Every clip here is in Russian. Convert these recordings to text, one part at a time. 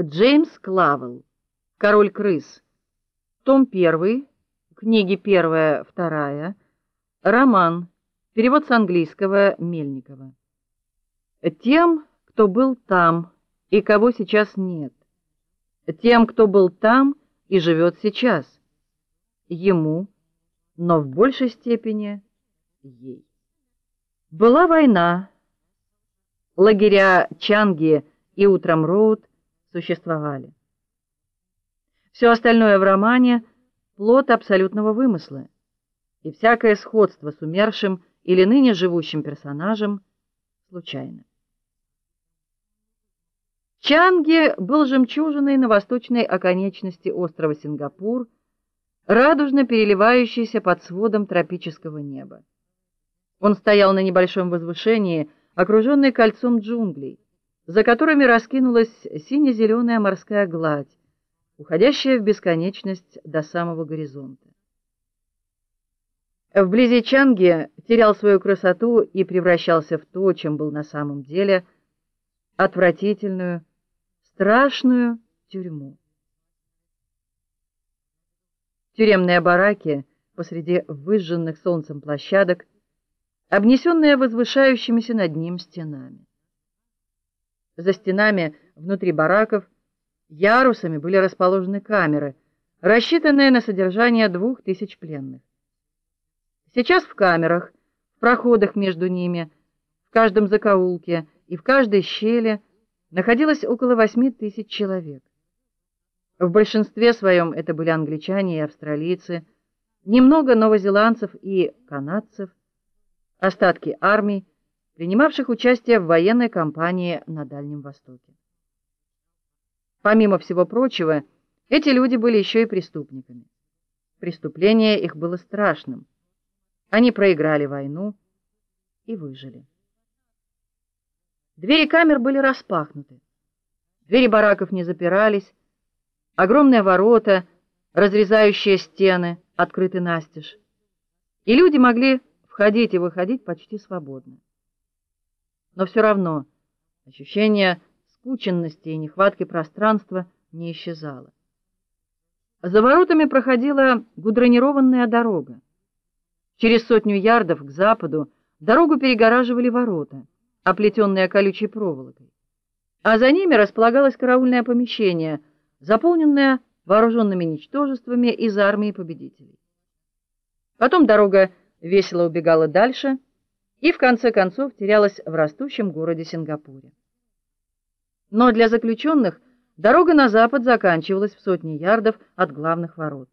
Джеймс Клавелл. Король крыс. Том 1. Книги 1, 2. Роман. Перевод с английского Мельникова. Тем, кто был там и кого сейчас нет. Тем, кто был там и живет сейчас. Ему, но в большей степени ей. Была война. Лагеря Чанги и Утром Роуд существовали. Все остальное в романе плод абсолютного вымысла, и всякое сходство с умершим или ныне живущим персонажем случайно. Чанги был жемчужиной на восточной оконечности острова Сингапур, радужно переливающейся под сводом тропического неба. Он стоял на небольшом возвышении, окруженный кольцом джунглей за которыми раскинулась сине-зеленая морская гладь, уходящая в бесконечность до самого горизонта. Вблизи Чанги терял свою красоту и превращался в то, чем был на самом деле, отвратительную, страшную тюрьму. Тюремные бараки посреди выжженных солнцем площадок, обнесенные возвышающимися над ним стенами. За стенами внутри бараков ярусами были расположены камеры, рассчитанные на содержание двух тысяч пленных. Сейчас в камерах, в проходах между ними, в каждом закоулке и в каждой щели находилось около восьми тысяч человек. В большинстве своем это были англичане и австралийцы, немного новозеландцев и канадцев, остатки армий, принимавших участие в военной кампании на Дальнем Востоке. Помимо всего прочего, эти люди были еще и преступниками. Преступление их было страшным. Они проиграли войну и выжили. Двери камер были распахнуты. Двери бараков не запирались. Огромные ворота, разрезающие стены, открыты настежь. И люди могли входить и выходить почти свободно но все равно ощущение скученности и нехватки пространства не исчезало. За воротами проходила гудронированная дорога. Через сотню ярдов к западу дорогу перегораживали ворота, оплетенные колючей проволокой. А за ними располагалось караульное помещение, заполненное вооруженными ничтожествами из армии победителей. Потом дорога весело убегала дальше, и в конце концов терялась в растущем городе Сингапуре. Но для заключенных дорога на запад заканчивалась в сотне ярдов от главных ворот.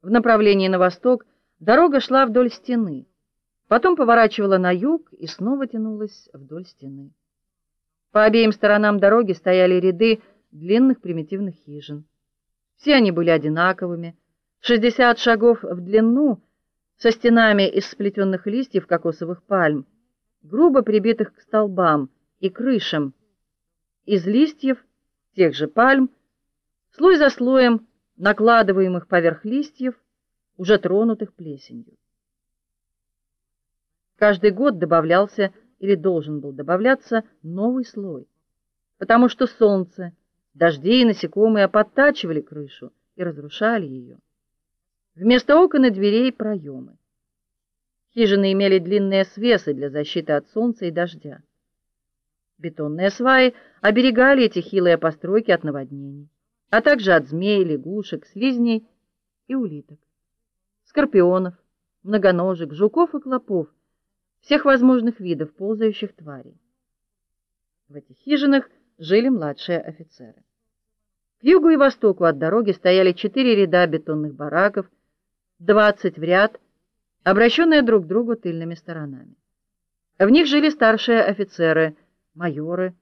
В направлении на восток дорога шла вдоль стены, потом поворачивала на юг и снова тянулась вдоль стены. По обеим сторонам дороги стояли ряды длинных примитивных хижин. Все они были одинаковыми, 60 шагов в длину со стенами из сплетенных листьев кокосовых пальм, грубо прибитых к столбам и крышам, из листьев тех же пальм, слой за слоем накладываемых поверх листьев, уже тронутых плесенью. Каждый год добавлялся или должен был добавляться новый слой, потому что солнце, дожди и насекомые подтачивали крышу и разрушали ее. Вместо окон и дверей проемы. Хижины имели длинные свесы для защиты от солнца и дождя. Бетонные сваи оберегали эти хилые постройки от наводнений, а также от змей, лягушек, слизней и улиток, скорпионов, многоножек, жуков и клопов, всех возможных видов ползающих тварей. В этих хижинах жили младшие офицеры. К югу и востоку от дороги стояли четыре ряда бетонных бараков, 20 в ряд, обращенные друг к другу тыльными сторонами. В них жили старшие офицеры, майоры,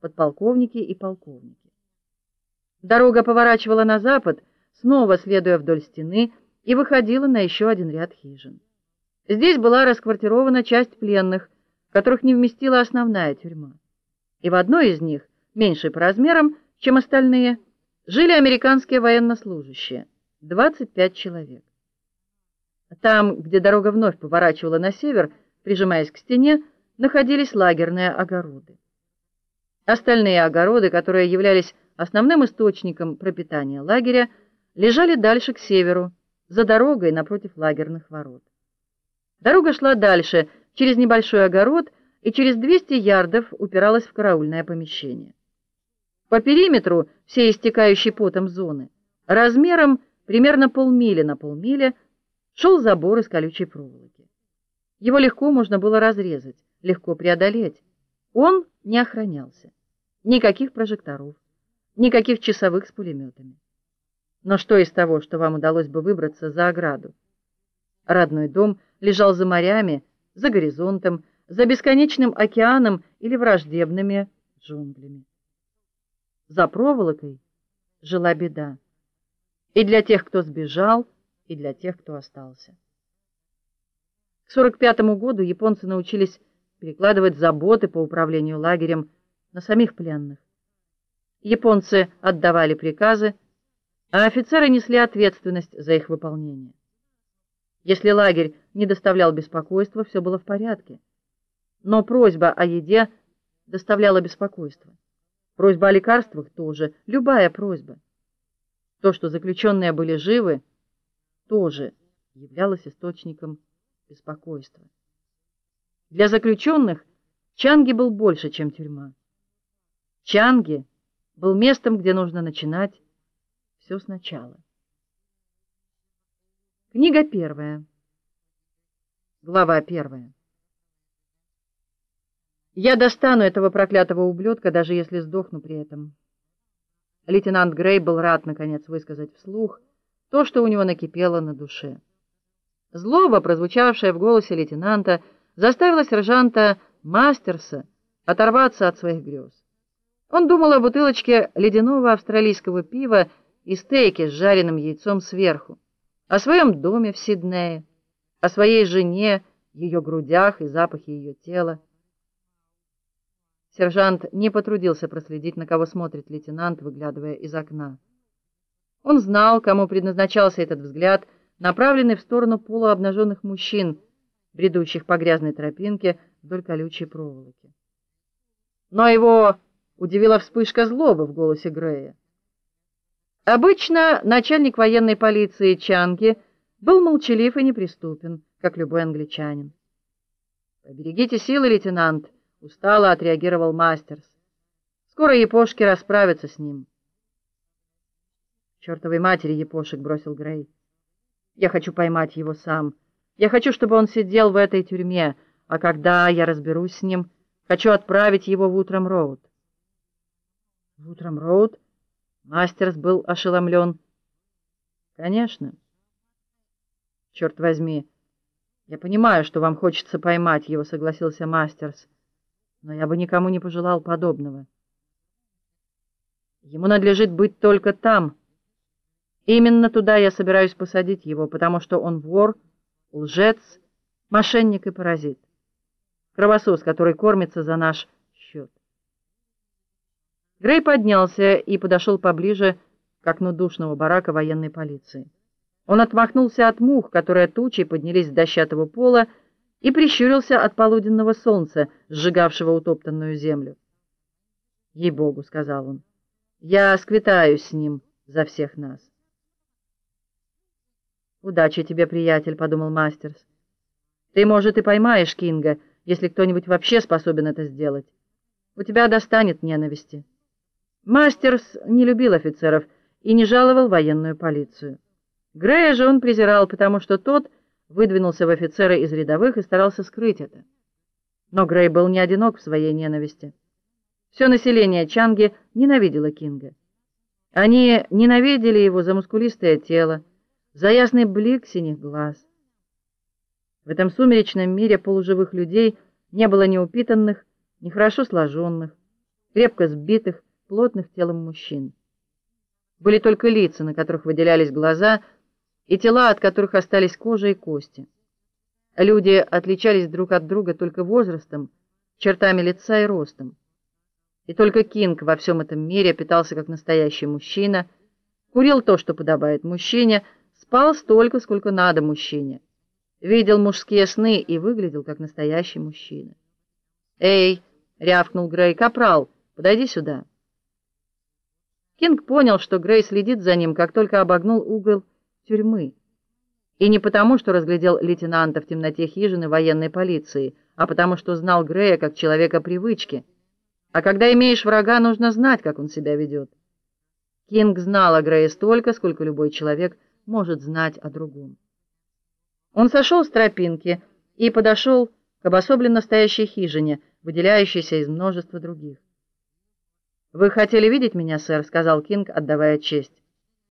подполковники и полковники. Дорога поворачивала на запад, снова следуя вдоль стены, и выходила на еще один ряд хижин. Здесь была расквартирована часть пленных, которых не вместила основная тюрьма. И в одной из них, меньшей по размерам, чем остальные, жили американские военнослужащие, 25 человек. Там, где дорога вновь поворачивала на север, прижимаясь к стене, находились лагерные огороды. Остальные огороды, которые являлись основным источником пропитания лагеря, лежали дальше к северу, за дорогой напротив лагерных ворот. Дорога шла дальше, через небольшой огород, и через 200 ярдов упиралась в караульное помещение. По периметру всей истекающей потом зоны, размером примерно полмили на полмили, шел забор из колючей проволоки. Его легко можно было разрезать, легко преодолеть. Он не охранялся. Никаких прожекторов, никаких часовых с пулеметами. Но что из того, что вам удалось бы выбраться за ограду? Родной дом лежал за морями, за горизонтом, за бесконечным океаном или враждебными джунглями. За проволокой жила беда. И для тех, кто сбежал, и для тех, кто остался. К 45 году японцы научились перекладывать заботы по управлению лагерем на самих пленных. Японцы отдавали приказы, а офицеры несли ответственность за их выполнение. Если лагерь не доставлял беспокойства, все было в порядке. Но просьба о еде доставляла беспокойство. Просьба о лекарствах тоже, любая просьба. То, что заключенные были живы, тоже являлось источником беспокойства. Для заключенных Чанги был больше, чем тюрьма. Чанги был местом, где нужно начинать все сначала. Книга первая. Глава первая. Я достану этого проклятого ублюдка, даже если сдохну при этом. Лейтенант Грей был рад наконец высказать вслух то, что у него накипело на душе. Злоба, прозвучавшая в голосе лейтенанта, заставила сержанта Мастерса оторваться от своих грез. Он думал о бутылочке ледяного австралийского пива и стейке с жареным яйцом сверху о своем доме в Сиднее, о своей жене, ее грудях и запахе ее тела. Сержант не потрудился проследить, на кого смотрит лейтенант, выглядывая из окна. Он знал, кому предназначался этот взгляд, направленный в сторону полуобнаженных мужчин, бредущих по грязной тропинке вдоль колючей проволоки. Но его удивила вспышка злобы в голосе Грея. Обычно начальник военной полиции Чанги был молчалив и неприступен, как любой англичанин. «Поберегите силы, лейтенант», — устало отреагировал Мастерс. «Скоро япошки расправятся с ним». «Чертовой матери япошек», — бросил Грей. «Я хочу поймать его сам. Я хочу, чтобы он сидел в этой тюрьме, а когда я разберусь с ним, хочу отправить его в Утром-Роуд». «В Утром-Роуд?» Мастерс был ошеломлен. Конечно. Черт возьми, я понимаю, что вам хочется поймать его, согласился Мастерс, но я бы никому не пожелал подобного. Ему надлежит быть только там. Именно туда я собираюсь посадить его, потому что он вор, лжец, мошенник и паразит. Кровосос, который кормится за наш счет. Грей поднялся и подошел поближе к окну душного барака военной полиции. Он отмахнулся от мух, которые тучей поднялись с дощатого пола, и прищурился от полуденного солнца, сжигавшего утоптанную землю. «Ей-богу», — сказал он, — «я сквитаюсь с ним за всех нас». «Удачи тебе, приятель», — подумал Мастерс. «Ты, может, и поймаешь Кинга, если кто-нибудь вообще способен это сделать. У тебя достанет ненависти». Мастерс не любил офицеров и не жаловал военную полицию. Грея же он презирал, потому что тот выдвинулся в офицеры из рядовых и старался скрыть это. Но Грей был не одинок в своей ненависти. Все население Чанги ненавидело Кинга. Они ненавидели его за мускулистое тело, за ясный блик синих глаз. В этом сумеречном мире полуживых людей не было ни упитанных, ни хорошо сложенных, крепко сбитых, плотных телом мужчин. Были только лица, на которых выделялись глаза, и тела, от которых остались кожа и кости. Люди отличались друг от друга только возрастом, чертами лица и ростом. И только Кинг во всем этом мире питался как настоящий мужчина, курил то, что подобает мужчине, спал столько, сколько надо мужчине, видел мужские сны и выглядел как настоящий мужчина. «Эй!» — рявкнул Грей, — «капрал!» Подойди сюда». Кинг понял, что Грей следит за ним, как только обогнул угол тюрьмы. И не потому, что разглядел лейтенанта в темноте хижины военной полиции, а потому, что знал Грея как человека привычки. А когда имеешь врага, нужно знать, как он себя ведет. Кинг знал о Грее столько, сколько любой человек может знать о другом. Он сошел с тропинки и подошел к обособленно стоящей хижине, выделяющейся из множества других. «Вы хотели видеть меня, сэр?» — сказал Кинг, отдавая честь.